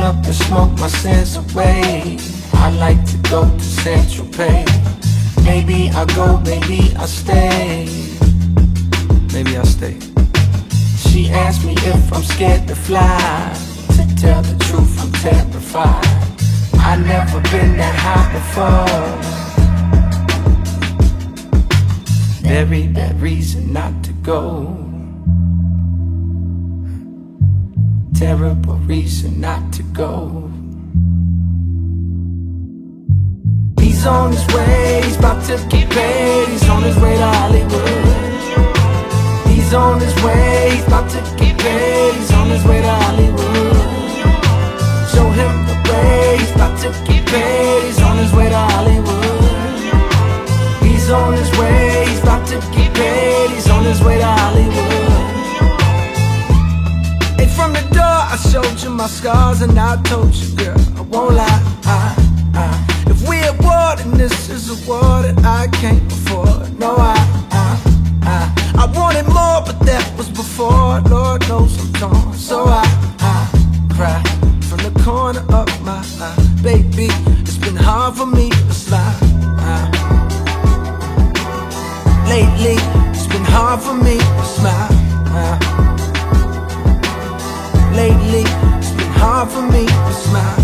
up and smoke my sins away. I like to go to Central Pay. Maybe I go, maybe I stay. Maybe I stay. She asked me if I'm scared to fly. To tell the truth, I'm terrified. I never been that high before. Very bad reason not to go. Terrible reason not to go. He's on his way, he's about to get paid. He's on his way to Hollywood. He's on his way, he's about to get paid. He's on his way to Hollywood. Show him the way, he's about to get paid. He's on his way to Hollywood. He's on his way, my scars, and I told you, girl, I won't lie. I, I, if we at war, then this is a war that I can't afford. No, I, I, I, I wanted more, but that was before. Lord knows I'm torn, so I, I cry from the corner of my eye, baby. It's been hard for me to slide. I, lately, it's been hard for me smile.